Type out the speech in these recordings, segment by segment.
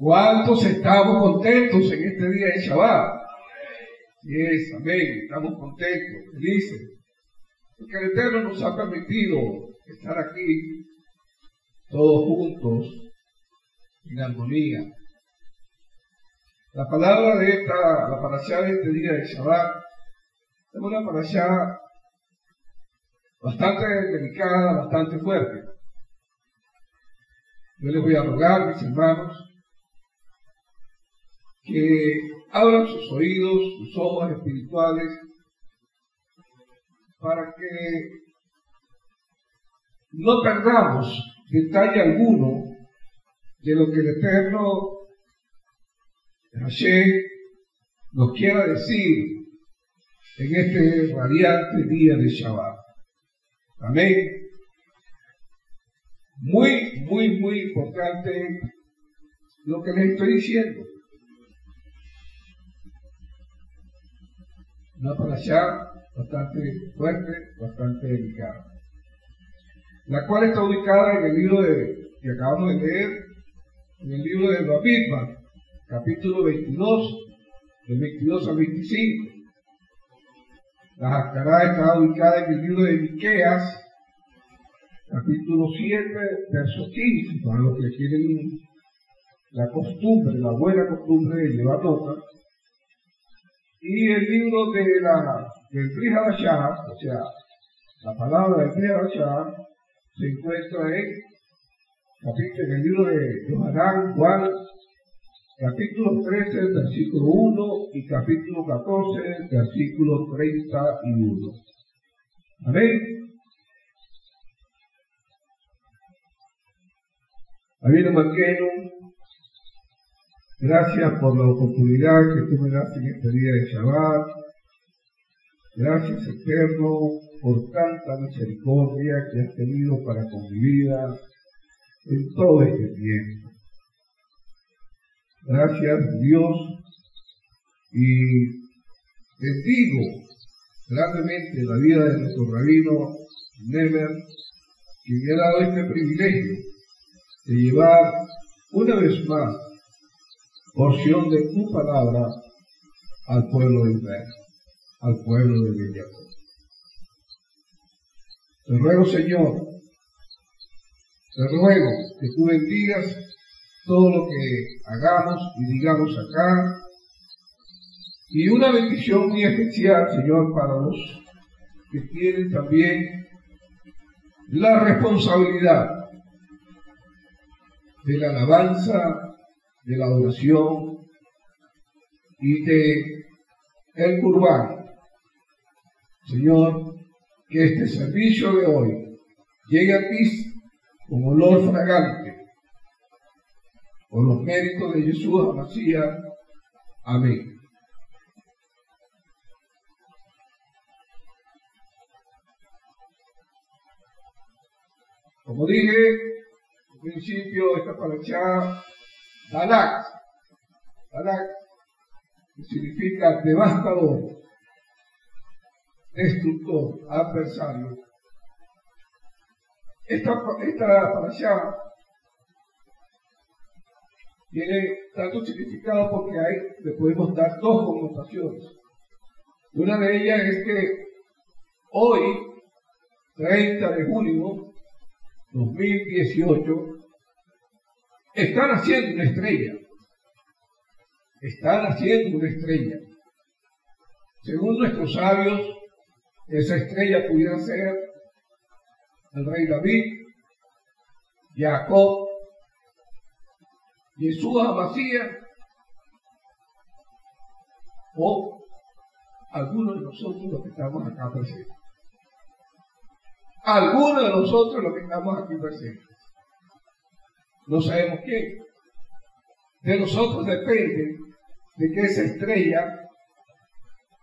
¿Cuántos estamos contentos en este día de Shabbat? es, amén, estamos contentos, felices, porque el Eterno nos ha permitido estar aquí todos juntos en armonía. La palabra de esta, la parasha de este día de Shabbat, es una parasha bastante delicada, bastante fuerte. Yo les voy a rogar, mis hermanos, que abran sus oídos, sus ojos espirituales, para que no perdamos detalle alguno de lo que el Eterno Hashem nos quiera decir en este radiante día de Shabbat. Amén. Muy, muy, muy importante lo que les estoy diciendo. Una allá bastante fuerte, bastante delicada. La cual está ubicada en el libro de, que acabamos de leer, en el libro de Babitman, capítulo 22, del 22 al 25. La Jacará está ubicada en el libro de Miqueas, capítulo 7, verso 15, para los que tienen la costumbre, la buena costumbre de llevar nota. Y el libro de la, del Triharashah, o sea, la palabra del Triharashah, se encuentra en, capítulo, en el libro de Yohanan, Juan, capítulo 13, versículo 1 y capítulo 14, versículo 31. Amén. Amén, Maqueno, gracias por la oportunidad que tú me das en este día de Shabbat. Gracias, Eterno, por tanta misericordia que has tenido para con mi vida en todo este tiempo. Gracias Dios y bendigo grandemente la vida de nuestro rabino Nemer, que me ha dado este privilegio de llevar una vez más porción de tu palabra al pueblo de Israel, al pueblo de Bellaco. Te ruego, Señor, te ruego que tú bendigas todo lo que hagamos y digamos acá. Y una bendición muy especial, Señor, para los que tienen también la responsabilidad de la alabanza, de la oración y de el. Señor, que este servicio de hoy llegue a ti con olor fragante por los méritos de Jesús Amasía. Amén. Como dije, en principio esta palabra Dalak, que significa devastador, destructor, adversario. Esta, esta palabra tiene tanto significado porque hay, le podemos dar dos connotaciones. Una de ellas es que hoy, 30 de junio 2018, está naciendo una estrella. Está naciendo una estrella. Según nuestros sabios, esa estrella pudiera ser el rey David, Jacob, Yeshua vacía o algunos de nosotros los que estamos acá presentes. Algunos de nosotros los que estamos aquí presentes. No sabemos quién. De nosotros depende de que esa estrella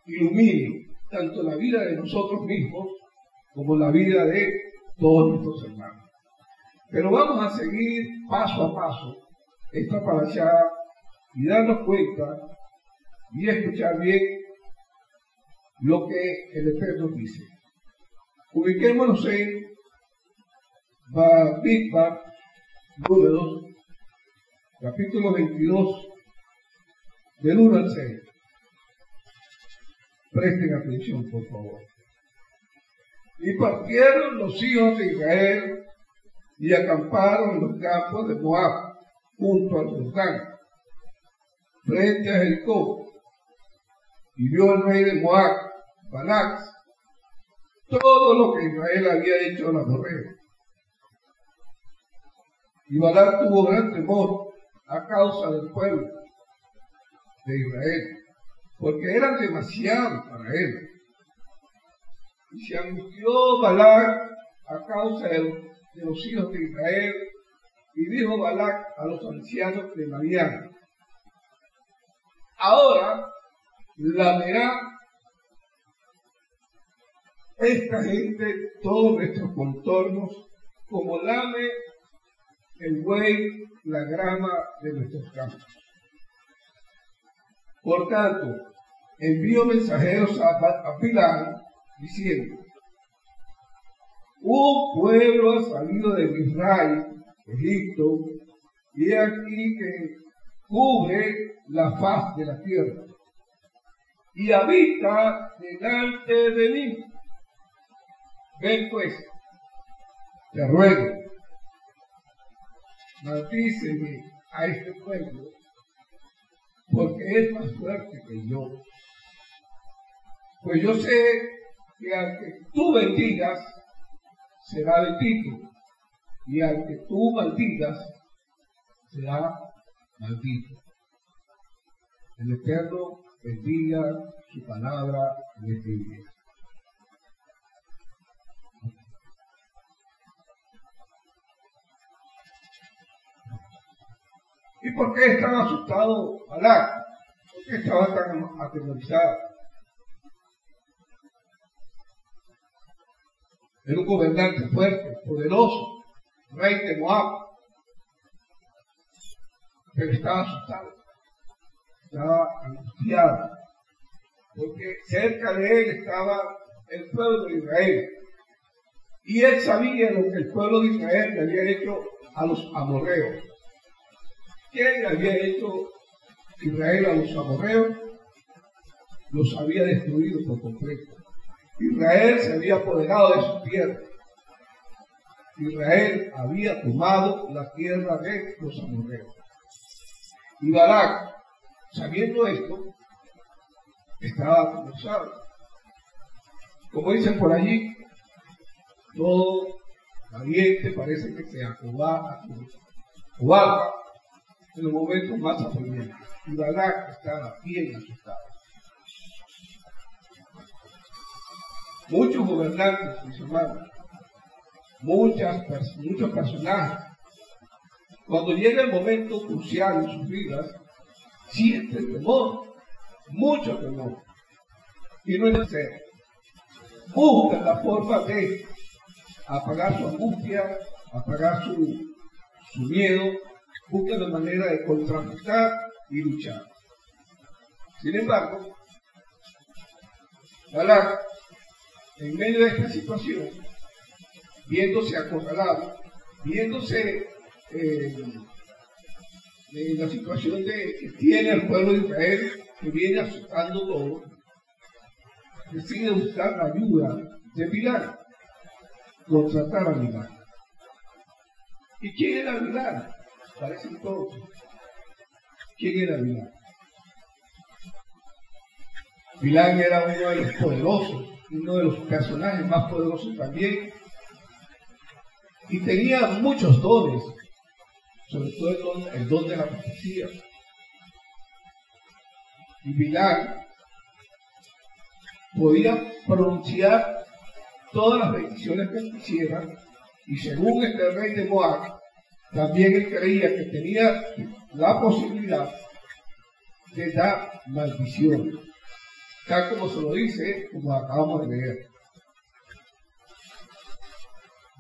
ilumine tanto la vida de nosotros mismos como la vida de todos nuestros hermanos. Pero vamos a seguir paso a paso esta allá y darnos cuenta y escuchar bien lo que el Eterno dice. Ubiquémonos en Big número capítulo 22, del 1 al 6. Presten atención, por favor. Y partieron los hijos de Israel y acamparon en los campos de Moab, junto al Jordán, frente a Jericó. Y vio el rey de Moab, Balac, todo lo que Israel había hecho a los borregos. Y Balac tuvo gran temor a causa del pueblo de Israel, porque eran demasiados para él. Y se angustió Balac a causa de, los hijos de Israel, y dijo Balac a los ancianos de Mariana, ahora lamerá esta gente todos nuestros contornos como lame el buey la grama de nuestros campos. Por tanto, envío mensajeros a, a diciendo, un pueblo ha salido de Israel, Egipto, y aquí que cubre la faz de la tierra y habita delante de mí. Ven pues, te ruego, maldíceme a este pueblo, porque es más fuerte que yo. Pues yo sé que al que tú bendigas, será bendito, y al que tú maldigas, será maldito. El Eterno bendiga su palabra en este día. ¿Y por qué estaba asustado Balak? ¿Por qué estaba tan atemorizado? Era un gobernante fuerte, poderoso, rey de Moab, pero estaba asustado, estaba angustiado, porque cerca de él estaba el pueblo de Israel. Y él sabía lo que el pueblo de Israel le había hecho a los amorreos. ¿Qué le había hecho Israel a los amorreos? Los había destruido por completo. Israel se había apoderado de su tierra. Israel había tomado la tierra de los amorreos. Y Barak, sabiendo esto, estaba conversado. Como dicen por allí, todo valiente parece que se acobarda en los momentos más apremiantes. Y Balak estaba bien asustado. Muchos gobernantes, mis hermanos, muchas, muchos personajes, cuando llega el momento crucial en sus vidas, sienten temor, mucho temor. Y no es ser. Buscan la forma de apagar su angustia, apagar su, su miedo, busca la manera de contrarrestar y luchar. Sin embargo, Balak, en medio de esta situación, viéndose acorralado, viéndose eh, en la situación de que tiene el pueblo de Israel, que viene asustando todo, decide buscar la ayuda de Pilar, contratar a Pilar. ¿Y quién era Pilar? Parecen todos. ¿Quién era Bilán? Bilán era uno de los poderosos, uno de los personajes más poderosos también, y tenía muchos dones, sobre todo el don, el don de la profecía. Y Bilán podía pronunciar todas las bendiciones que quisiera, y según este rey de Moab, también él creía que tenía la posibilidad de dar maldición, tal como se lo dice, como acabamos de leer.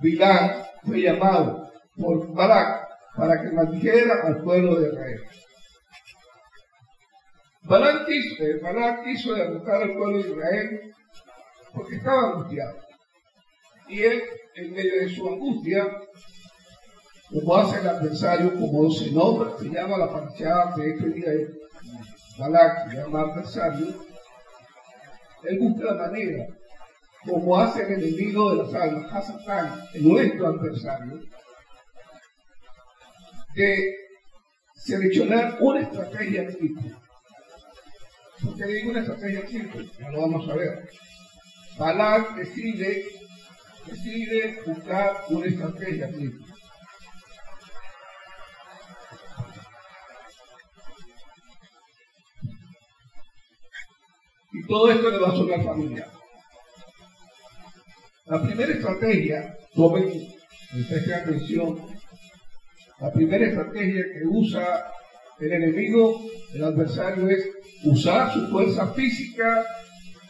Bilán fue llamado por Barak para que maldijera al pueblo de Israel. Balak quiso, eh, quiso derrotar al pueblo de Israel porque estaba angustiado. Y él, en medio de su angustia, como hace el adversario, como se nombra, se llama la parchada de este día, Balak, se llama adversario, él busca la manera, como hace el enemigo de las almas, Hasatán, nuestro adversario, de seleccionar una estrategia triple. ¿Por qué digo una estrategia triple? Ya lo vamos a ver. Balak decide, decide buscar una estrategia triple. Y todo esto le va a sonar familiar. La primera estrategia, tomen, presten atención, la primera estrategia que usa el enemigo, el adversario, es usar su fuerza física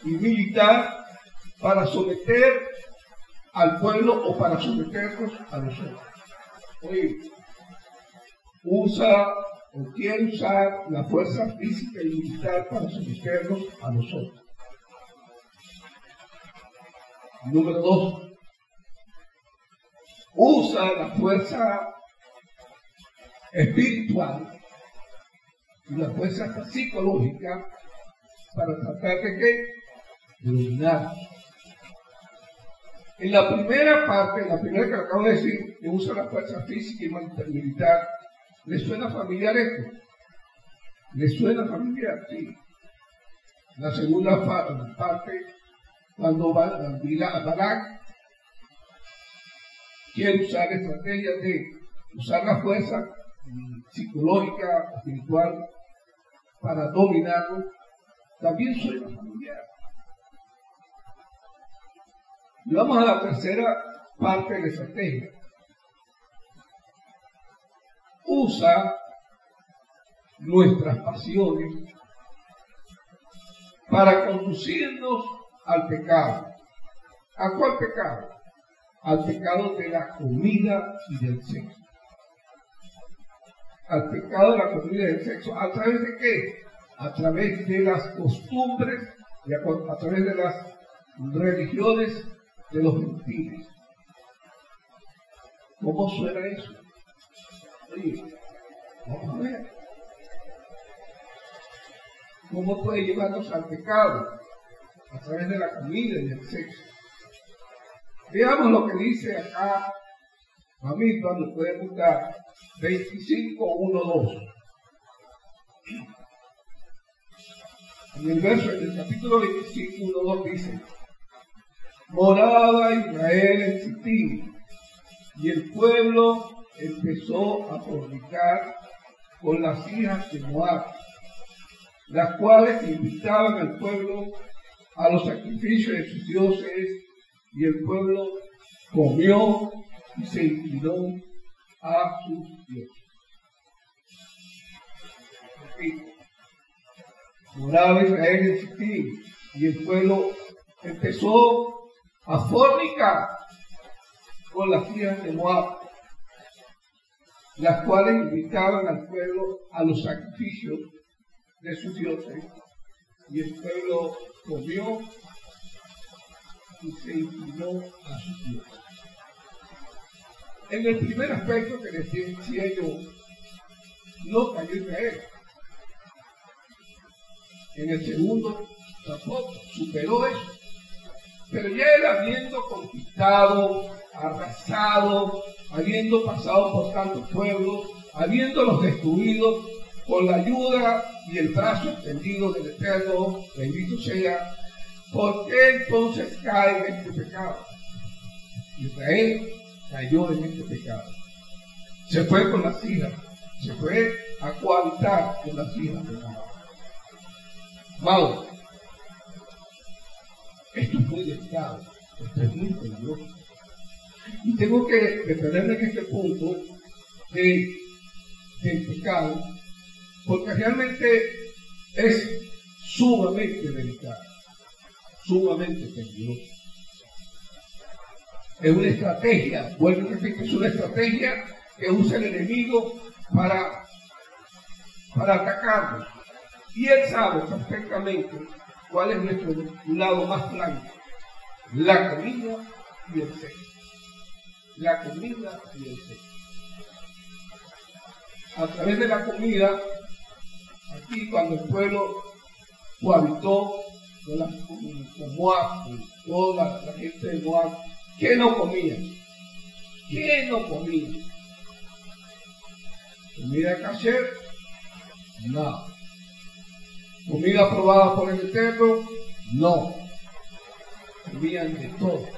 y militar para someter al pueblo o para someternos a nosotros. Oye, usa o quiere usar la fuerza física y militar para someternos a nosotros. Número dos, usa la fuerza espiritual y la fuerza psicológica para tratar de qué? De dominar. En la primera parte, en la primera que acabo de decir, que usa la fuerza física y militar, ¿le suena familiar esto? ¿Le suena familiar? Sí. La segunda parte, cuando Barak quiere usar estrategias de usar la fuerza psicológica, espiritual, para dominarlo, también suena familiar. Y vamos a la tercera parte de la estrategia. Usa nuestras pasiones para conducirnos al pecado. ¿A cuál pecado? Al pecado de la comida y del sexo al pecado de la comida del sexo. ¿A través de qué? A través de las costumbres, y a, través de las religiones de los gentiles. ¿Cómo suena eso? Vamos a ver. ¿Cómo puede llevarnos al pecado? A través de la comida y del sexo. Veamos lo que dice acá Mamita, nos puede buscar 25.1.2. En el verso, en el capítulo 25.1.2 dice, moraba Israel en Sittim, y el pueblo empezó a fornicar con las hijas de Moab, las cuales invitaban al pueblo a los sacrificios de sus dioses, y el pueblo comió y se inclinó a sus dioses. Moraba Israel en Sittim y el pueblo empezó a fornicar con las hijas de Moab, las cuales invitaban al pueblo a los sacrificios de sus dioses. Y el pueblo comió y se inclinó a sus dioses. En el primer aspecto que decía yo, no cayó Israel. En el segundo, tampoco, superó eso. Pero ya él habiendo conquistado, arrasado, habiendo pasado por tantos pueblos, habiéndolos destruido, con la ayuda y el brazo extendido del Eterno, bendito sea, ¿por qué entonces cae en este pecado? Israel cayó en este pecado. Se fue con las hijas, se fue a cohabitar con las hijas de Vamos. Esto es muy delicado, esto es muy peligroso. Tengo que detenerme en este punto de, del pecado, porque realmente es sumamente delicado, sumamente peligroso es una estrategia, vuelvo a repetir, es una estrategia que usa el enemigo para, para atacarnos. Y él sabe perfectamente cuál es nuestro lado más blanco, la comida y el sexo. La comida y el sexo. a través de la comida, aquí cuando el pueblo cohabitó con, la, Moab, con toda la, gente de Moab, ¿qué no comía? ¿Qué no comía? ¿Comida cacher? No. ¿Comida aprobada por el Eterno? No. Comían de todo.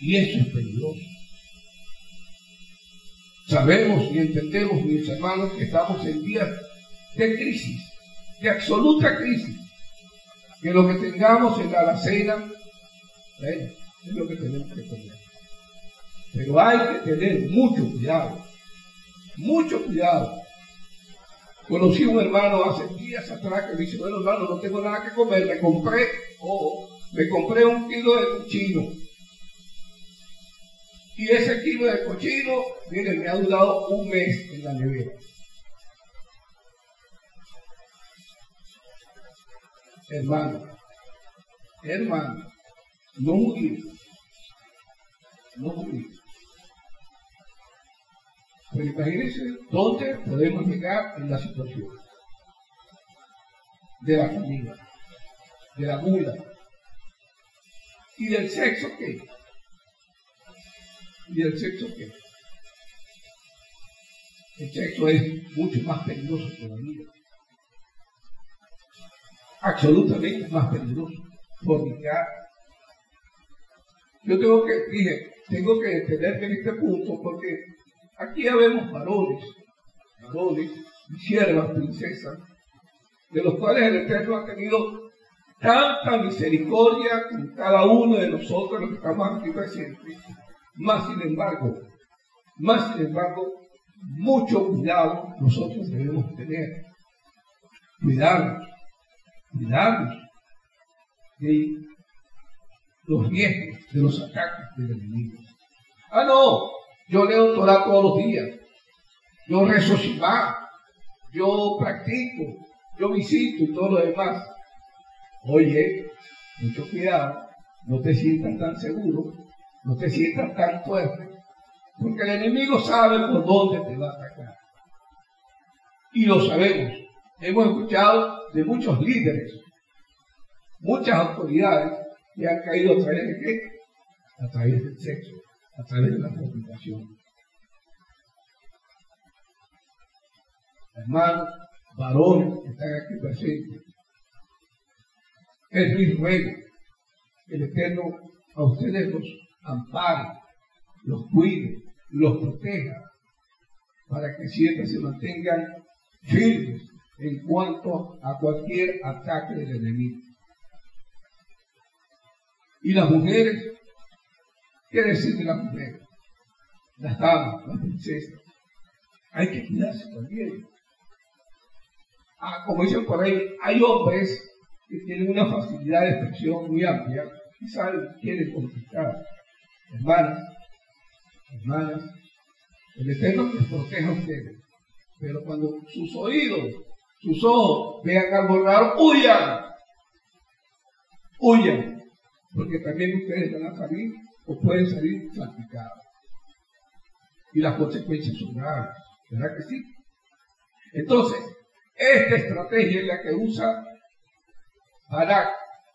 Y eso es peligroso. Sabemos y entendemos, mis hermanos, que estamos en días de crisis, de absoluta crisis. Que lo que tengamos en la alacena, es lo que tenemos que comer. Pero hay que tener mucho cuidado, mucho cuidado. Conocí un hermano hace días atrás que me dice, bueno hermano, no tengo nada que comer, me compré, oh, me compré un kilo de cochino y ese kilo de cochino, miren, me ha durado un mes en la nevera. Hermano, hermano, no judío, no judío. Pero imagínense dónde podemos llegar en la situación de la comida, de la gula y del sexo que ¿Y el sexo qué? El sexo es mucho más peligroso todavía. Absolutamente más peligroso. Fornicar. Yo tengo que, dije, tengo que detenerme en este punto porque aquí ya vemos varones, varones, siervas, princesas, de los cuales el Eterno ha tenido tanta misericordia con cada uno de nosotros, los que estamos aquí presentes, más sin embargo, más sin embargo, mucho cuidado nosotros debemos tener. Cuidarnos, cuidarnos de los riesgos, de los ataques del enemigo. Ah, no, yo leo Torah todos los días. Yo rezo. Yo practico. Yo visito y todo lo demás. Oye, mucho cuidado. No te sientas tan seguro no te sientas tan fuerte, porque el enemigo sabe por dónde te va a atacar. Y lo sabemos. Hemos escuchado de muchos líderes, muchas autoridades que han caído a través de qué? A través del sexo, a través de la fornicación. Hermanos, varones que están aquí presentes, es mi ruego el Eterno a ustedes los ampare, los cuide, los proteja, para que siempre se mantengan firmes en cuanto a cualquier ataque del enemigo. Y las mujeres, ¿qué decir de las mujeres? Las damas, las princesas. Hay que cuidarse también. Ah, como dicen por ahí, hay hombres que tienen una facilidad de expresión muy amplia saben, quieren conquistar hermanas, hermanas, el Eterno les proteja a ustedes. Pero cuando sus oídos, sus ojos vean algo raro, huyan. Huyan. Porque también ustedes van a salir o pueden salir salpicados. Y las consecuencias son graves. ¿Verdad que sí? Entonces, esta estrategia es la que usa para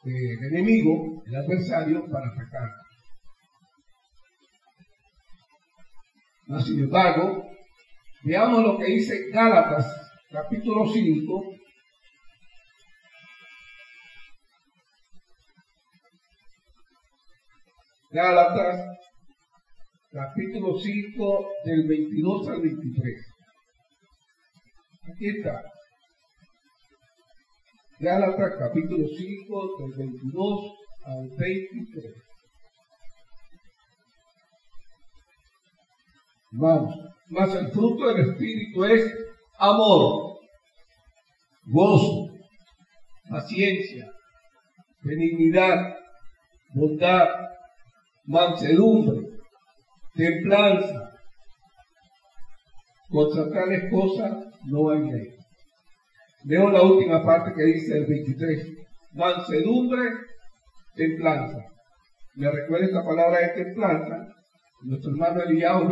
eh, el enemigo, el adversario, para atacar. Mas, sin embargo, veamos lo que dice Gálatas, capítulo 5. Gálatas, capítulo 5, del 22 al 23. Aquí está. Gálatas, capítulo 5, del 22 al 23. Vamos, mas el fruto del Espíritu es amor, gozo, paciencia, benignidad, bondad, mansedumbre, templanza. Contra tales cosas no hay ley. Veo la última parte que dice el 23. Mansedumbre, templanza. Me recuerda esta palabra de templanza. Nuestro hermano Eliyahu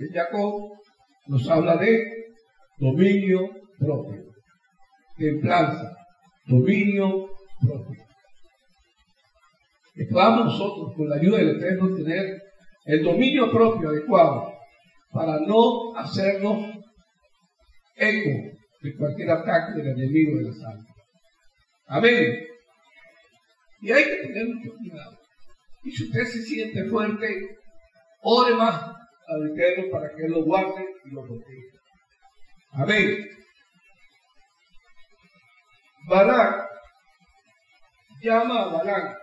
de Jacob, nos habla de dominio propio, templanza, dominio propio. Que podamos nosotros, con la ayuda del Eterno, tener el dominio propio adecuado para no hacernos eco de cualquier ataque del enemigo de la salud. Amén. Y hay que tener mucho cuidado. Y si usted se siente fuerte, ore más al para que lo guarde y lo proteja. Amén. Balak llama a Balak,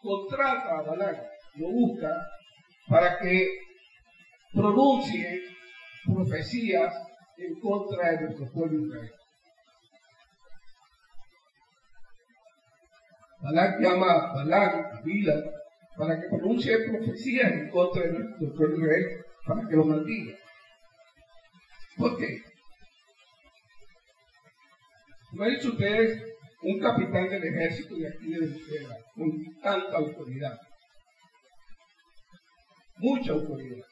contrata a Balak, lo busca para que pronuncie profecías en contra de nuestro pueblo Israel. Balak llama a Balak, a Bila, para que pronuncie profecías en contra de nuestro pueblo Israel, para que lo maldiga. ¿Por qué? ¿No ha dicho ustedes un capitán del ejército de aquí de Venezuela con tanta autoridad? Mucha autoridad.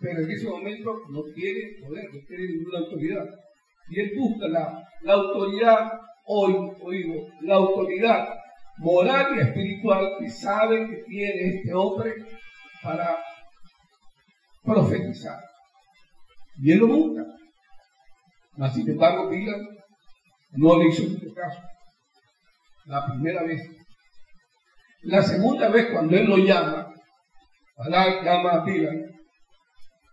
Pero en ese momento no tiene poder, no tiene ninguna autoridad. Y él busca la autoridad, hoy oigo, la autoridad moral y espiritual que sabe que tiene este hombre para profetizar. Y él lo busca. Mas, sin embargo, Pilar no le hizo mucho caso. La primera vez. La segunda vez, cuando él lo llama, Balak llama a Pilar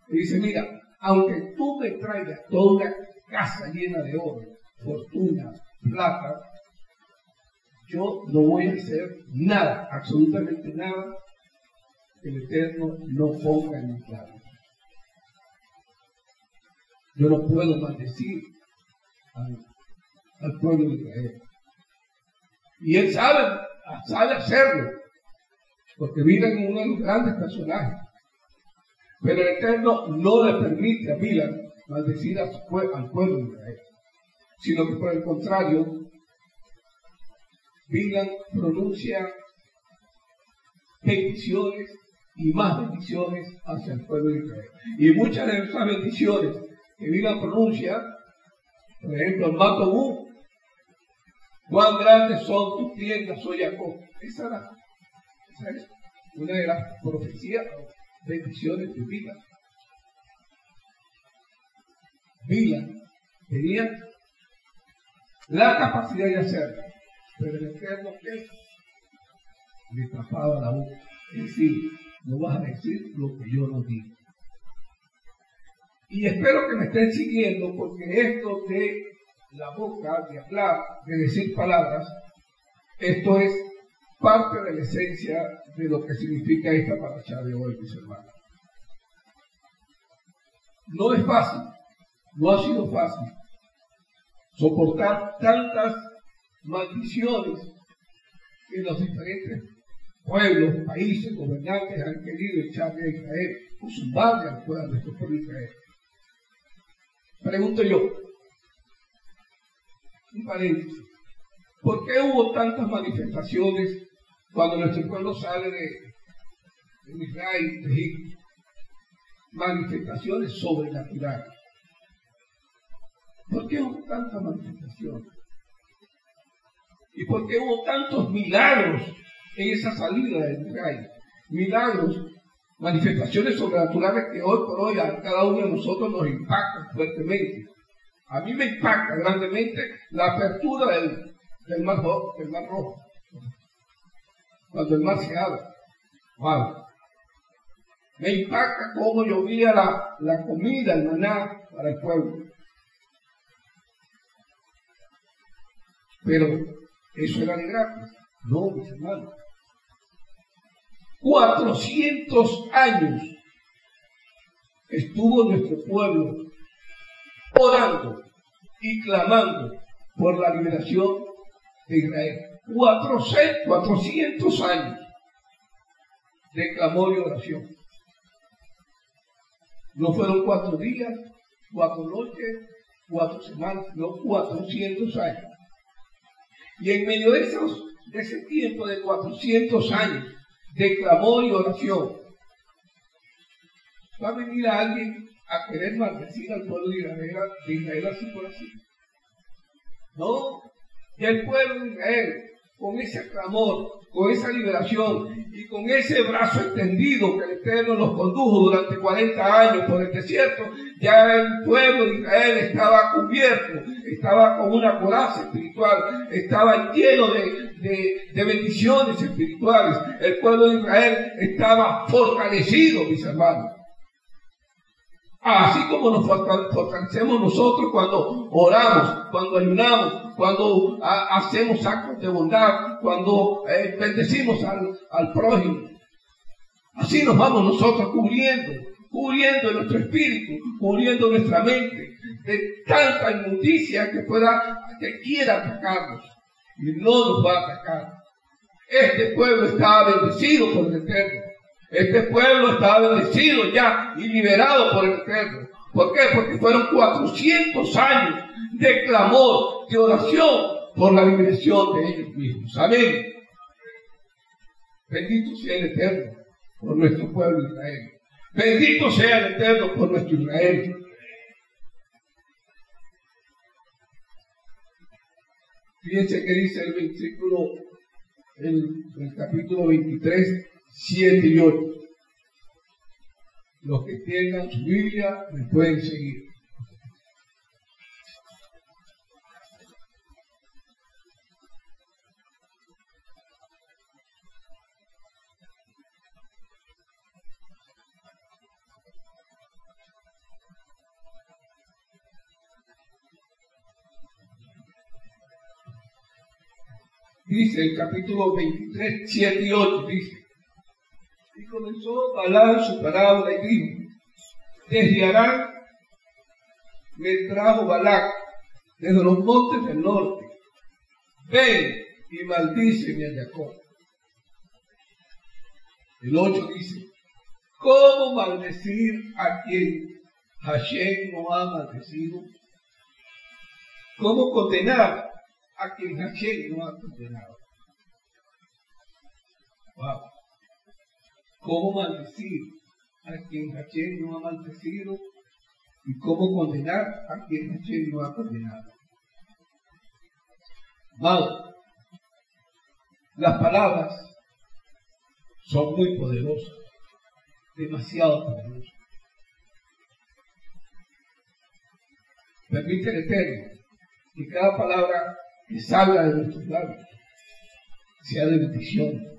y dice: Mira, aunque tú me traigas toda una casa llena de oro, fortuna, plata, yo no voy a hacer nada, absolutamente nada, que el Eterno no ponga en mi claro. Yo no puedo maldecir al, pueblo de Israel. Y él sabe, sabe hacerlo, porque vive en uno de los grandes personajes. Pero el Eterno no le permite a Milan maldecir al pueblo de Israel, sino que por el contrario, Bilan pronuncia bendiciones y más bendiciones hacia el pueblo de Israel. Y muchas de esas bendiciones que Bilan pronuncia, por ejemplo, el Mato cuán grandes son tus tiendas, soy Jacob. Esa, esa es una de las profecías o bendiciones de Bilan. Bilan tenía la capacidad de hacerlo pero el Eterno que le tapaba la boca. Es decir, no vas a decir lo que yo no digo. Y espero que me estén siguiendo porque esto de la boca, de hablar, de decir palabras, esto es parte de la esencia de lo que significa esta paracha de hoy, mis hermanos. No es fácil, no ha sido fácil soportar tantas maldiciones que los diferentes pueblos, países, gobernantes han querido echarle a Israel o al pueblo, de nuestro pueblo de Israel. Pregunto yo, un paréntesis, ¿por qué hubo tantas manifestaciones cuando nuestro pueblo sale de, de Israel, de Egipto? Manifestaciones sobrenaturales. ¿Por qué hubo tantas manifestaciones? ¿Y por qué hubo tantos milagros en esa salida de Israel? Milagros, manifestaciones sobrenaturales que hoy por hoy a cada uno de nosotros nos impactan fuertemente. A mí me impacta grandemente la apertura del, del, mar, del mar Rojo. Cuando el mar se abre. Wow. Me impacta cómo llovía la, la comida, el maná para el pueblo. Pero eso era gratis. No, mis hermanos. 400 años estuvo nuestro pueblo orando y clamando por la liberación de Israel. 400, años de clamor y oración. No fueron cuatro días, cuatro noches, cuatro semanas, no 400 años. Y en medio de, esos, de ese tiempo de 400 años de clamor y oración, va a venir alguien a querer maldecir al pueblo de Israel, de así por así. No, y el pueblo de Israel, con ese clamor, con esa liberación con ese brazo extendido que el Eterno los condujo durante 40 años por el desierto, ya el pueblo de Israel estaba cubierto, estaba con una coraza espiritual, estaba lleno de, de, bendiciones espirituales. El pueblo de Israel estaba fortalecido, mis hermanos. Así como nos fortalecemos nosotros cuando oramos, cuando ayunamos, cuando hacemos actos de bondad, cuando eh, bendecimos al, al prójimo. Así nos vamos nosotros cubriendo, cubriendo nuestro espíritu, cubriendo nuestra mente de tanta inmundicia que pueda, que quiera atacarnos. Y no nos va a atacar. Este pueblo está bendecido por el Eterno. Este pueblo estaba bendecido ya y liberado por el Eterno. ¿Por qué? Porque fueron 400 años de clamor, de oración por la liberación de ellos mismos. Amén. Bendito sea el Eterno por nuestro pueblo Israel. Bendito sea el Eterno por nuestro Israel. Fíjense que dice el versículo, el capítulo 23, 7 y 8. Los que tengan su Biblia me pueden seguir. Dice el capítulo 23, 7 y 8, dice, comenzó a hablar su parábola y dijo, desde Arán me trajo Balac, desde los montes del norte, ven y maldíceme a Jacob. El 8 dice, ¿cómo maldecir a quien Hashem no ha maldecido? ¿Cómo condenar a quien Hashem no ha condenado? Wow. ¿Cómo maldecir a quien Hashem no ha maldecido? ¿Y cómo condenar a quien Hashem no ha condenado? Mal. Las palabras son muy poderosas, demasiado poderosas. Permite el Eterno que cada palabra que salga de nuestros labios sea de bendición,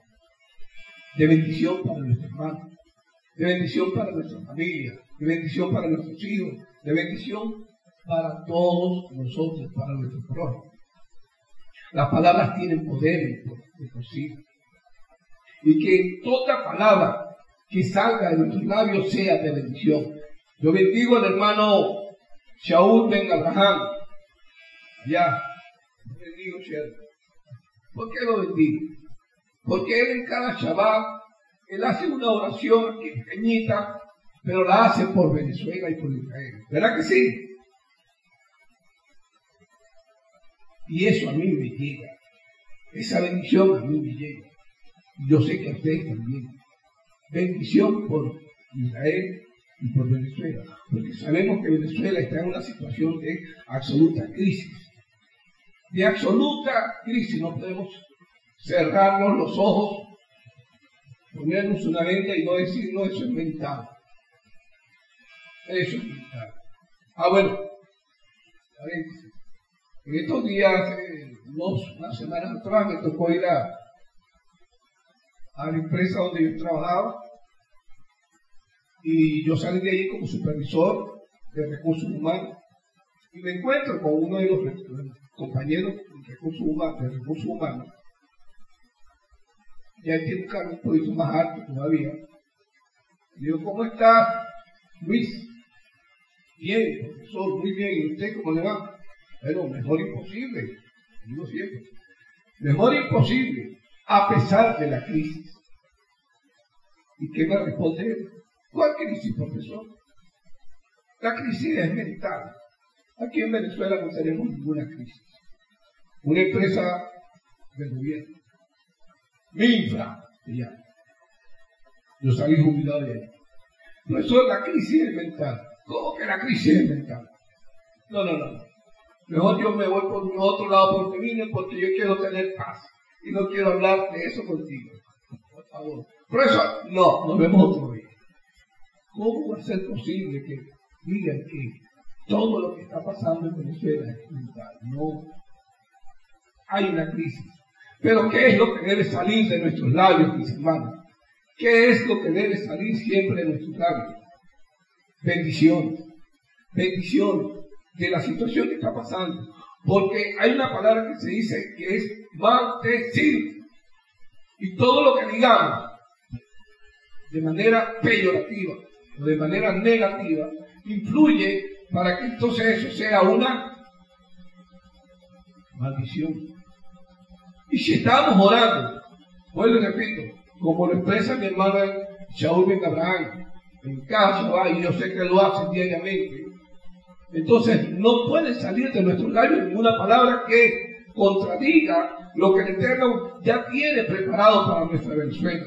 de bendición para nuestros hermanos, de bendición para nuestra familia, de bendición para nuestros hijos, de bendición para todos nosotros, para nuestros prójimos. Las palabras tienen poder de por sí. Y que toda palabra que salga de nuestros labios sea de bendición. Yo bendigo al hermano Shaul Ben Abraham. Ya, bendigo Shaul. ¿Por qué lo bendigo? Porque él en cada Shabbat, él hace una oración pequeñita, pero la hace por Venezuela y por Israel. ¿Verdad que sí? Y eso a mí me llega. Esa bendición a mí me llega. Yo sé que a ustedes también. Bendición por Israel y por Venezuela. Porque sabemos que Venezuela está en una situación de absoluta crisis. De absoluta crisis. No podemos cerrarnos los ojos, ponernos una venda y no decir, no, eso es mental. Eso es mental. Ah, bueno, en estos días, eh, una semana atrás, me tocó ir a, a la empresa donde yo trabajaba. Y yo salí de ahí como supervisor de recursos humanos. Y me encuentro con uno de los compañeros de recursos humanos, de recursos humanos ya tiene un cargo un poquito más alto todavía. Y digo, ¿cómo está Luis? Bien, profesor, muy bien. ¿Y usted cómo le va? Bueno, mejor imposible. Digo siempre. Mejor imposible, a pesar de la crisis. ¿Y qué me responde ¿Cuál crisis, profesor? La crisis es mental. Aquí en Venezuela no tenemos ninguna crisis. Una empresa del gobierno Minfra, Yo salí jubilado de ahí. No, eso es la crisis mental. ¿Cómo que la crisis mental? No, no, no. Mejor yo me voy por otro lado porque vine porque yo quiero tener paz y no quiero hablar de eso contigo. Por favor. Por eso, no, nos vemos otro día. ¿Cómo va a ser posible que digan que todo lo que está pasando en Venezuela es mental? No. Hay una crisis. Pero ¿qué es lo que debe salir de nuestros labios, mis hermanos? ¿Qué es lo que debe salir siempre de nuestros labios? Bendición. Bendición de la situación que está pasando. Porque hay una palabra que se dice que es maldecir. Y todo lo que digamos de manera peyorativa o de manera negativa influye para que entonces eso sea una maldición. Y si estamos orando, pues le repito, como lo expresa mi hermano Shaul Ben Abraham, en casa, y yo sé que lo hace diariamente, entonces no puede salir de nuestros labios ninguna palabra que contradiga lo que el Eterno ya tiene preparado para nuestra Venezuela.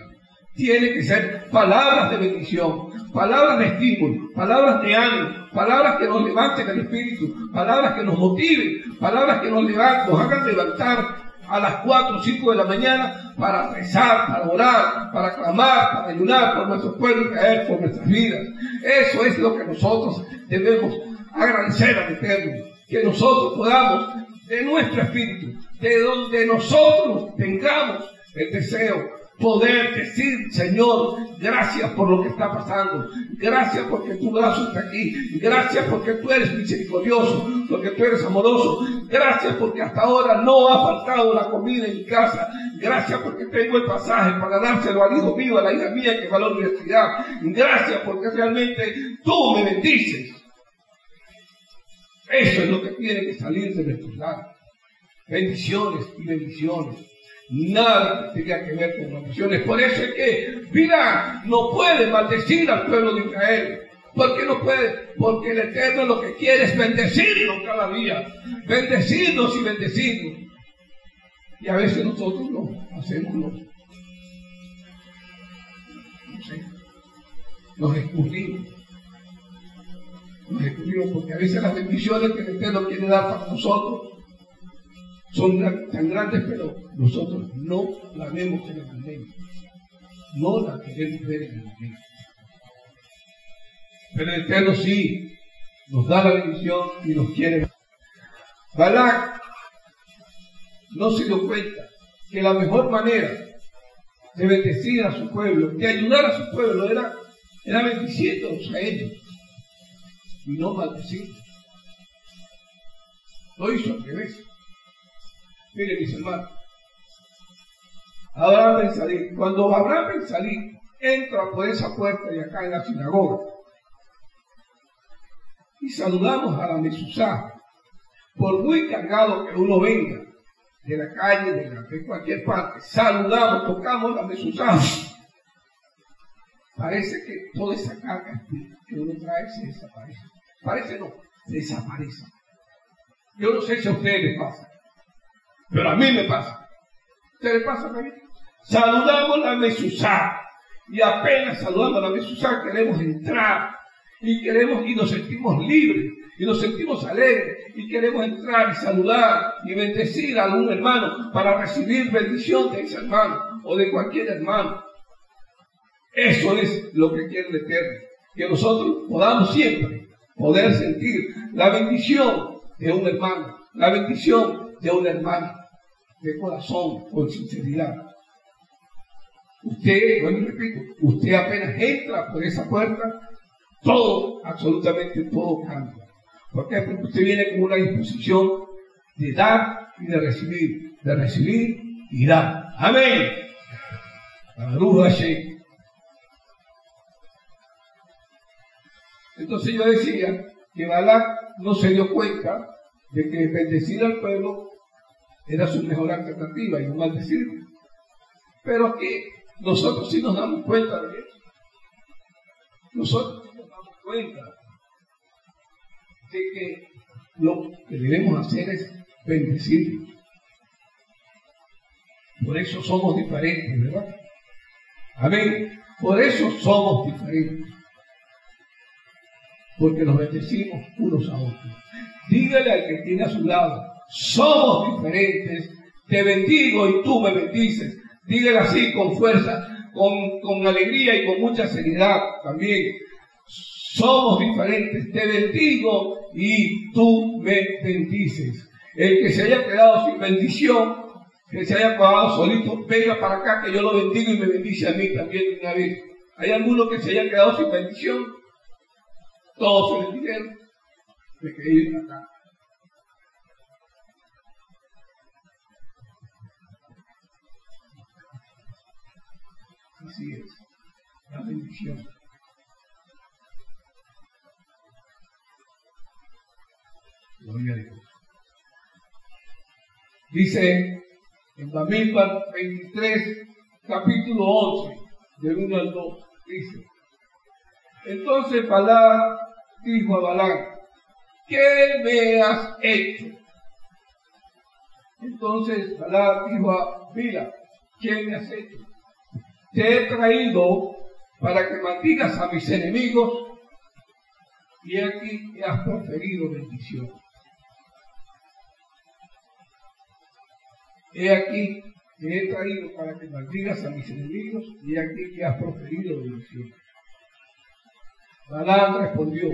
Tiene que ser palabras de bendición, palabras de estímulo, palabras de ánimo, palabras que nos levanten el espíritu, palabras que nos motiven, palabras que nos levanten, nos hagan levantar a las 4 o 5 de la mañana para rezar, para orar, para clamar, para ayunar por nuestro pueblo y caer por nuestras vidas. Eso es lo que nosotros debemos agradecer al Eterno, que nosotros podamos de nuestro espíritu, de donde nosotros tengamos el deseo, poder decir, Señor, gracias por lo que está pasando, gracias porque tu brazo está aquí, gracias porque tú eres misericordioso, porque tú eres amoroso, gracias porque hasta ahora no ha faltado la comida en mi casa, gracias porque tengo el pasaje para dárselo al hijo mío, a la hija mía que va a la universidad, gracias porque realmente tú me bendices. Eso es lo que tiene que salir de nuestros labios. Bendiciones y bendiciones. Nada que tenga que ver con maldiciones. Por eso es que mira, no puede maldecir al pueblo de Israel. ¿Por qué no puede? Porque el Eterno lo que quiere es bendecirnos cada día. Bendecirnos y bendecirnos. Y a veces nosotros lo hacemos no sé, nos escurrimos nos escurrimos porque a veces las bendiciones que el Eterno quiere dar para nosotros son tan grandes, pero nosotros no la vemos en el momento. No la queremos ver en el momento. Pero el Eterno sí nos da la bendición y nos quiere. Balak no se dio cuenta que la mejor manera de bendecir a su pueblo, de ayudar a su pueblo, era, era bendiciéndolos a ellos y no maldecir. Lo hizo al revés. Mire, mis hermanos. Abraham Ben Salí. Cuando Abraham Ben Salí entra por esa puerta de acá en la sinagoga y saludamos a la Mesusá, por muy cargado que uno venga de la calle, de, cualquier parte, saludamos, tocamos la Mesusá. Parece que toda esa carga que uno trae se desaparece. Parece no, desaparece. Yo no sé si a ustedes les pasa, pero a mí me pasa. ¿Ustedes pasa también? Saludamos la Mesusá y apenas saludamos la Mesusá queremos entrar y queremos y nos sentimos libres y nos sentimos alegres y queremos entrar y saludar y bendecir a algún hermano para recibir bendición de ese hermano o de cualquier hermano. Eso es lo que quiere el Eterno, que nosotros podamos siempre poder sentir la bendición de un hermano, la bendición de una hermana, de corazón, con sinceridad. Usted, bueno, repito, usted apenas entra por esa puerta, todo, absolutamente todo cambia. ¿Por qué? Porque usted viene con una disposición de dar y de recibir, de recibir y dar. Amén. Entonces yo decía que Balak no se dio cuenta de que bendecir al pueblo era su mejor alternativa y no maldecirlo. Pero que nosotros sí nos damos cuenta de eso. Nosotros sí nos damos cuenta de que lo que debemos hacer es bendecir. Por eso somos diferentes, ¿verdad? Amén. Por eso somos diferentes. porque nos bendecimos unos a otros. Dígale al que tiene a su lado, somos diferentes, te bendigo y tú me bendices. Dígale así con fuerza, con, con alegría y con mucha seriedad también. Somos diferentes, te bendigo y tú me bendices. El que se haya quedado sin bendición, que se haya quedado solito, venga para acá que yo lo bendigo y me bendice a mí también una vez. ¿Hay alguno que se haya quedado sin bendición? Todos se bendijeron. De que ir acá. Así es. La bendición. Gloria a Dios. Dice en Bamilbar 23, capítulo 11, del 1 al 2, dice. Entonces Balá dijo a Balán, ¿qué me has hecho? Entonces Balá dijo a Bila, ¿qué me has hecho? Te he traído para que maldigas a mis enemigos y aquí has proferido bendición. He aquí te he traído para que maldigas a mis enemigos y aquí que has proferido bendición. Balán respondió,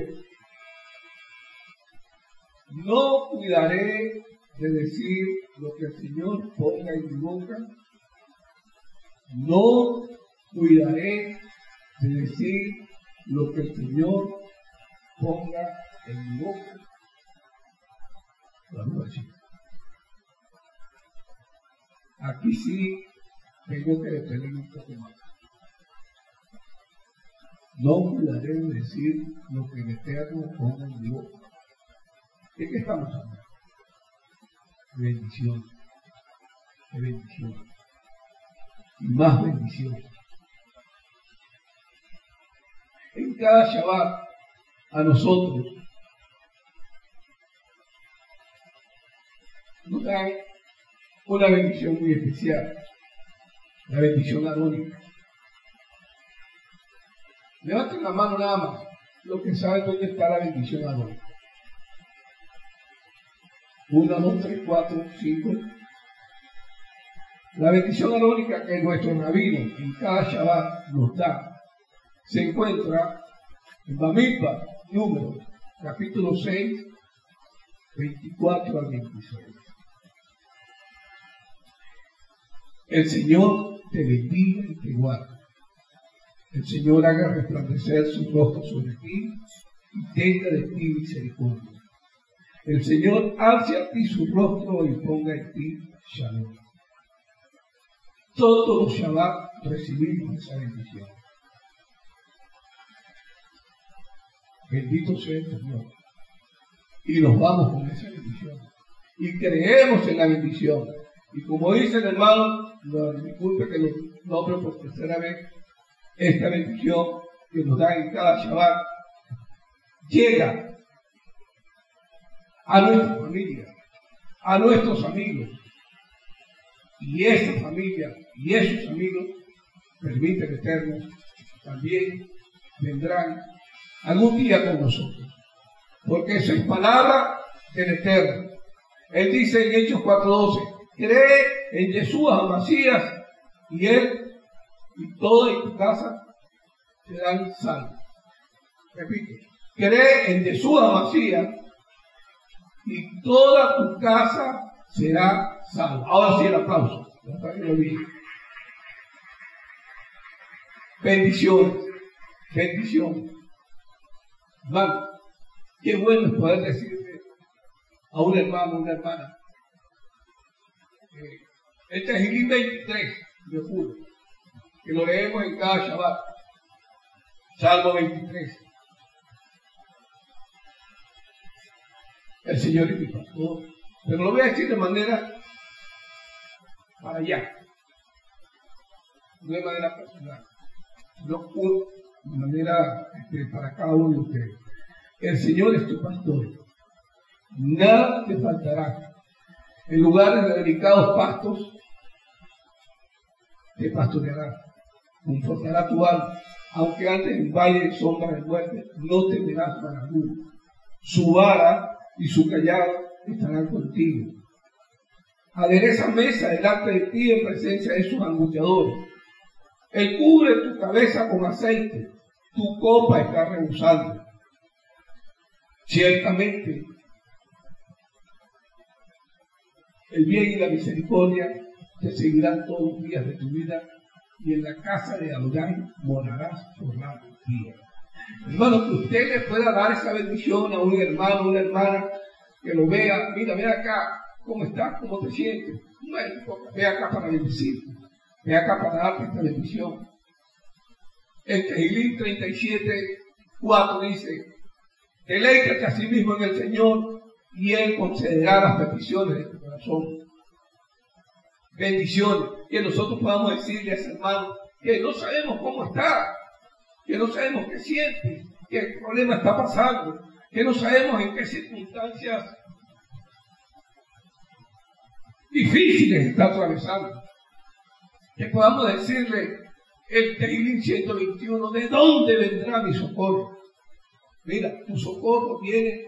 no cuidaré de decir lo que el Señor ponga en mi boca, no cuidaré de decir lo que el Señor ponga en mi boca. La Aquí sí tengo que detenerme un poco más. No olvidaré de decir lo que el Eterno ponga en mi boca. ¿De qué estamos hablando? Bendición. Bendición. Más bendición. En cada Shabbat, a nosotros, nos dan una bendición muy especial, la bendición arónica. Levanten la mano nada más, los que saben dónde está la bendición arónica. Uno, dos, tres, cuatro, cinco. La bendición arónica que nuestro rabino en cada Shabbat nos da se encuentra en Bamilpa, número, capítulo 6, 24 al 26. El Señor te bendiga y te guarde. El Señor haga resplandecer su rostro sobre ti y tenga de ti misericordia. El Señor alce a ti su rostro y ponga en ti shalom. Todos los Shabbat recibimos esa bendición. Bendito sea el Señor. Y nos vamos con esa bendición. Y creemos en la bendición. Y como dice el hermano, no, disculpe que lo nombre por tercera vez, esta bendición que nos da en cada Shabbat llega a nuestra familia, a nuestros amigos. Y esa familia y esos amigos, permiten eternos, también vendrán algún día con nosotros. Porque eso es palabra del Eterno. Él dice en Hechos 4.12, cree en Jesús Amasías y él y toda tu casa serán salvos. Repito, cree en Jesús Amasías y toda tu casa será salva. Ahora sí el aplauso. Bendiciones, bendiciones. Hermano, qué bueno poder decirle a un hermano, una hermana, este es el 23 de julio, que lo leemos en cada Shabbat. Salmo 23. El Señor es mi pastor. Pero lo voy a decir de manera para allá. No de manera personal. De manera este, para cada uno de ustedes. El Señor es tu pastor. Nada te faltará. En lugares de delicados pastos te pastoreará. confortará tu alma. Aunque antes en valle de sombra de muerte, no temerás para alguno. Su vara y su callado estarán contigo. Adereza mesa delante de ti en presencia de sus angustiadores. Él cubre tu cabeza con aceite, tu copa está rebosando. Ciertamente, el bien y la misericordia te seguirán todos los días de tu vida y en la casa de Adonai morarás por la días. Hermano, que usted le pueda dar esa bendición a un hermano, una hermana, que lo vea, mira, ve acá, ¿cómo estás? ¿Cómo te sientes? No ve acá para bendecirte, darte esta bendición. El Tehilín 37, 4 dice, deleítate a sí mismo en el Señor y Él concederá las peticiones de tu corazón. Bendiciones, que nosotros podamos decirle a ese hermano que no sabemos cómo está, que no sabemos qué siente, qué problema está pasando, que no sabemos en qué circunstancias difíciles está atravesando. Que podamos decirle el Teilín 121, ¿de dónde vendrá mi socorro? Mira, tu socorro viene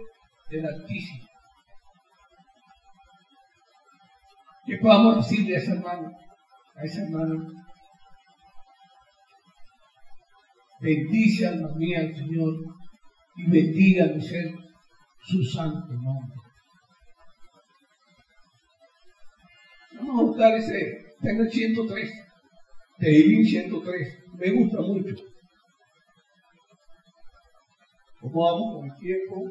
del Altísimo. Que podamos decirle a ese hermano, a esa hermana, bendice alma mía al Señor y bendiga mi ser su santo nombre. Vamos a buscar ese, está en el 103, Tehilim 103, me gusta mucho. ¿Cómo vamos con el tiempo?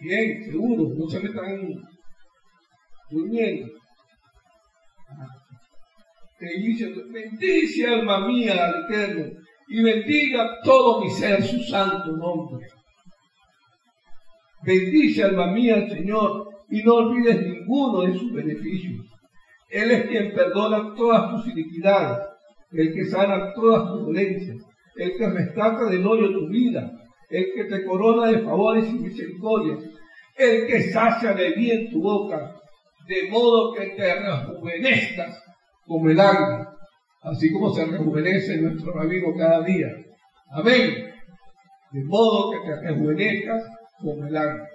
Bien, seguro, no se me están durmiendo. dice, bendice alma mía al Eterno y bendiga todo mi ser su santo nombre. Bendice alma mía al Señor y no olvides ninguno de sus beneficios. Él es quien perdona todas tus iniquidades, el que sana todas tus dolencias, el que rescata del hoyo tu vida, el que te corona de favores y misericordias, el que sacia de bien tu boca, de modo que te rejuvenezcas como el águila, así como se rejuvenece nuestro rabino cada día. Amén. De modo que te rejuvenezcas como el águila.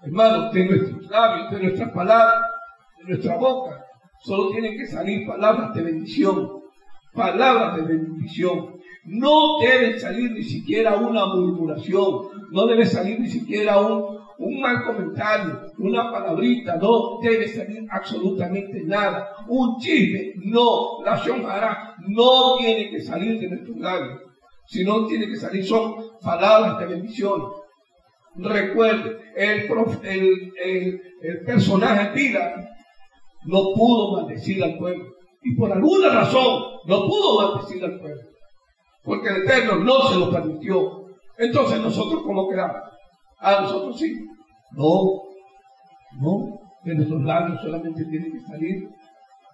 Hermanos, de nuestros labios, de nuestras palabras, de nuestra boca, solo tienen que salir palabras de bendición, palabras de bendición. No debe salir ni siquiera una murmuración, no debe salir ni siquiera un, mal comentario, una palabrita, no debe salir absolutamente nada. Un chisme, no, la shonjara no tiene que salir de nuestros labios, sino tiene que salir, son palabras de bendición. Recuerde, el, el, personaje Pila no pudo maldecir al pueblo. Y por alguna razón no pudo maldecir al pueblo. Porque el Eterno no se lo permitió. Entonces nosotros cómo quedamos. A nosotros sí. No, no. De nuestros labios solamente tiene que salir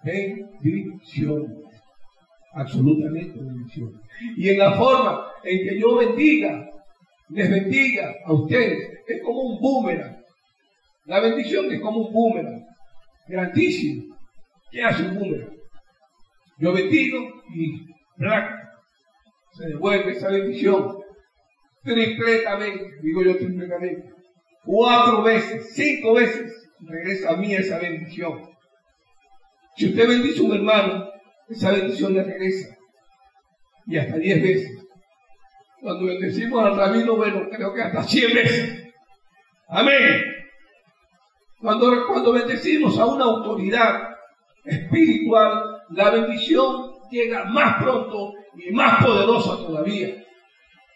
bendición. Absolutamente bendición. Y en la forma en que yo bendiga les bendiga a ustedes. Es como un boomerang. La bendición es como un boomerang. Grandísimo. ¿Qué hace un boomerang? Yo bendigo y se devuelve esa bendición. Tripletamente, digo yo tripletamente. Cuatro veces, cinco veces regresa a mí esa bendición. Si usted bendice a un hermano, esa bendición le regresa. Y hasta diez veces. Cuando bendecimos al rabino, bueno, creo que hasta 100 veces. Amén. Cuando, cuando bendecimos a una autoridad espiritual, la bendición llega más pronto y más poderosa todavía.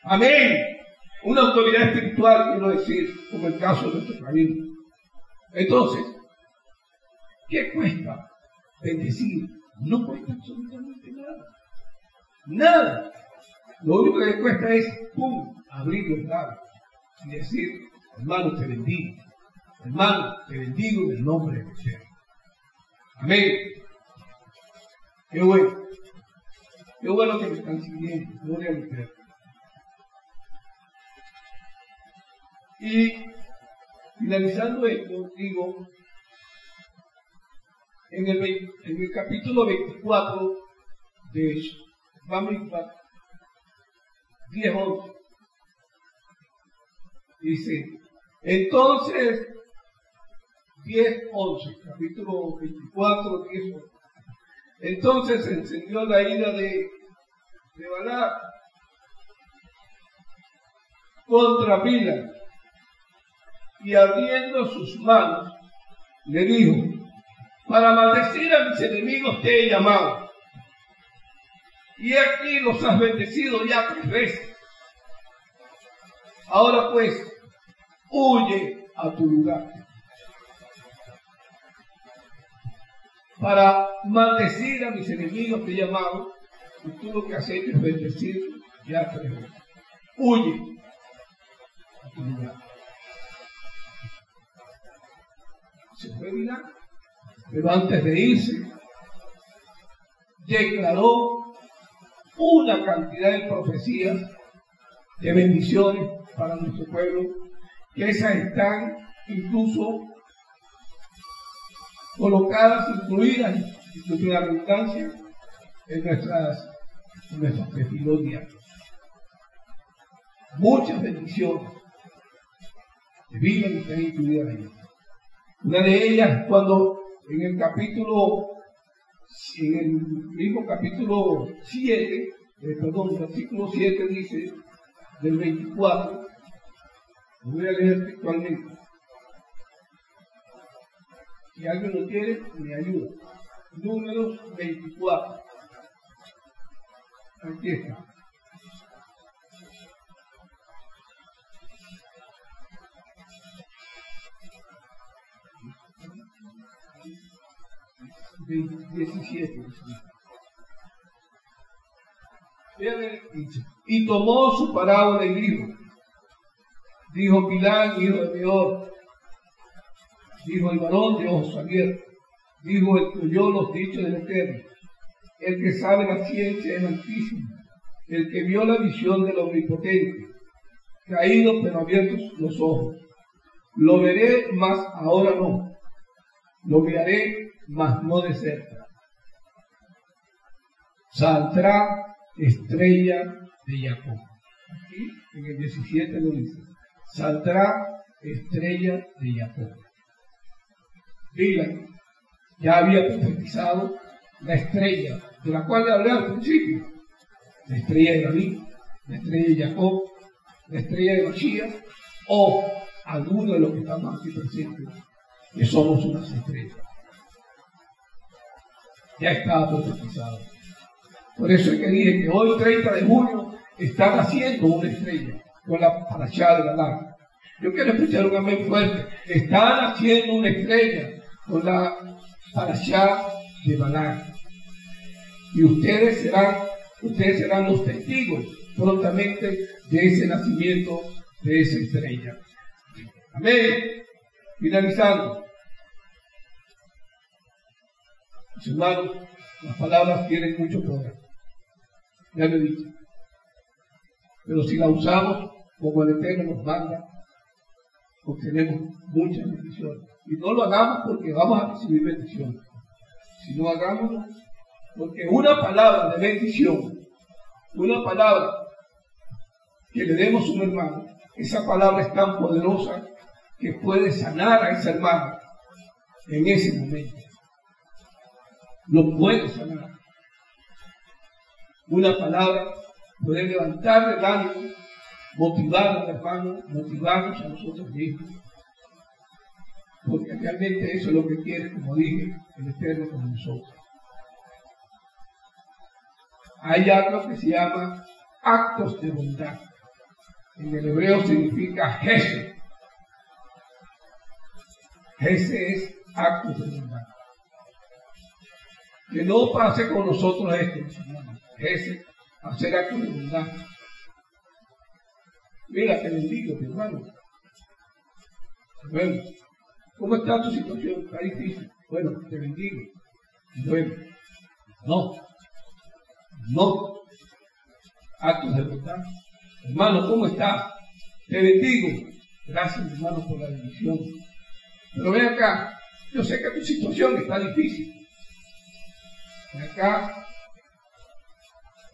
Amén. Una autoridad espiritual, quiero decir, como el caso de nuestro rabino. Entonces, ¿qué cuesta bendecir? No cuesta absolutamente nada. Nada. Lo único que cuesta es, pum, abrir los labios y decir, hermano, te bendigo. Hermano, te bendigo en el nombre de Jesús. Amén. Qué bueno. Qué bueno que me están siguiendo. Gloria a Dios. Y finalizando esto, digo, en el, en el capítulo 24 de Bamidbar, 10, 11. Dice, entonces, 10, 11, capítulo 24, 10, 11. Entonces se encendió la ira de, de Balá contra Pila y abriendo sus manos le dijo, para maldecir a mis enemigos te he llamado. Y aquí los has bendecido ya tres veces. Ahora pues, huye a tu lugar. Para maldecir a mis enemigos te he llamado, y tú lo que hecho es bendecir ya tres veces. Huye a tu lugar. Se fue mirar, pero antes de irse, declaró una cantidad de profecías, de bendiciones para nuestro pueblo, que esas están incluso colocadas, incluidas, incluso la redundancia, en nuestras, en nuestras Muchas bendiciones de vida que están incluidas. Una de ellas, cuando en el capítulo en el mismo capítulo 7, eh, perdón, el artículo 7 dice, del 24, lo voy a leer textualmente. Si alguien lo quiere, me ayuda. Números 24. Aquí está. 17. Y tomó su parábola y dijo, dijo Pilán, hijo de Peor, dijo el varón de ojos abiertos, dijo el que oyó los dichos del Eterno, el que sabe la ciencia es altísimo, el que vio la visión del omnipotente, caído pero abiertos los ojos. Lo veré, mas ahora no. Lo miraré, mas no de cerca. Saldrá estrella de Jacob. En el 17 lo dice. Saldrá estrella de Jacob. Dylan ya había profetizado la estrella de la cual le hablé al principio. La estrella de David, la estrella de Jacob, la estrella de Masías o alguno de los que estamos aquí presentes, que somos unas estrellas ya estaba profetizado. Por eso es que dije que hoy, 30 de junio, están haciendo una estrella con la parachá de la Yo quiero escuchar un amén fuerte. Están haciendo una estrella con la parachá de Balán. Y ustedes serán, ustedes serán los testigos prontamente de ese nacimiento de esa estrella. Amén. Finalizando. Hermanos, las palabras tienen mucho poder. Ya lo he dicho. Pero si la usamos como el Eterno nos manda, obtenemos muchas bendiciones. Y no lo hagamos porque vamos a recibir bendiciones. Si no hagamos porque una palabra de bendición, una palabra que le demos a un hermano, esa palabra es tan poderosa que puede sanar a ese hermano en ese momento lo puede sanar. Una palabra puede levantar el ánimo, motivar al hermano, motivarnos a nosotros mismos. Porque realmente eso es lo que quiere, como dije, el Eterno con nosotros. Hay algo que se llama actos de bondad. En el hebreo significa. Jese es actos de bondad. Que no pase con nosotros esto, ese hacer actos de bondad. Mira, te bendigo, mi hermano. Bueno, ¿cómo está tu situación? Está difícil. Bueno, te bendigo. Bueno, no, no. Actos de bondad. Hermano, ¿cómo está? Te bendigo. Gracias, hermano, por la bendición. Pero ven acá, yo sé que tu situación está difícil. Acá,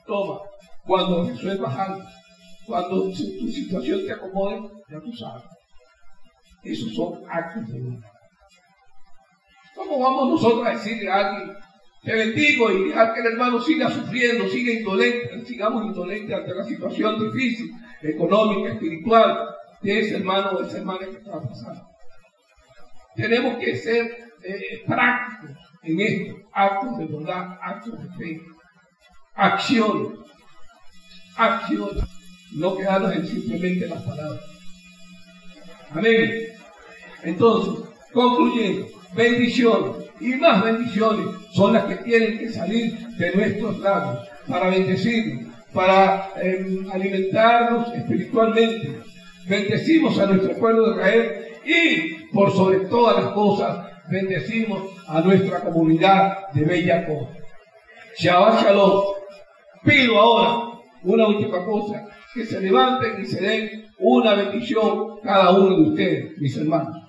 toma, cuando resuelvas algo, cuando tu situación te acomode, ya tú sabes. Esos son actos de bondad. ¿Cómo vamos nosotros a decirle a alguien, te bendigo y dejar que el hermano siga sufriendo, siga indolente, sigamos indolentes ante la situación difícil, económica, espiritual de ese hermano o esa hermana que está pasando? Tenemos que ser eh, prácticos en esto, actos de bondad, actos de fe, acciones, acciones, no quedarnos en simplemente las palabras. Amén. Entonces, concluyendo, bendiciones y más bendiciones son las que tienen que salir de nuestros labios para bendecirnos, para em, alimentarnos espiritualmente. Bendecimos a nuestro pueblo de Israel y por sobre todas las cosas bendecimos a nuestra comunidad de Bella Cosa. Shabbat Shalom. Pido ahora una última cosa, que se levanten y se den una bendición cada uno de ustedes, mis hermanos.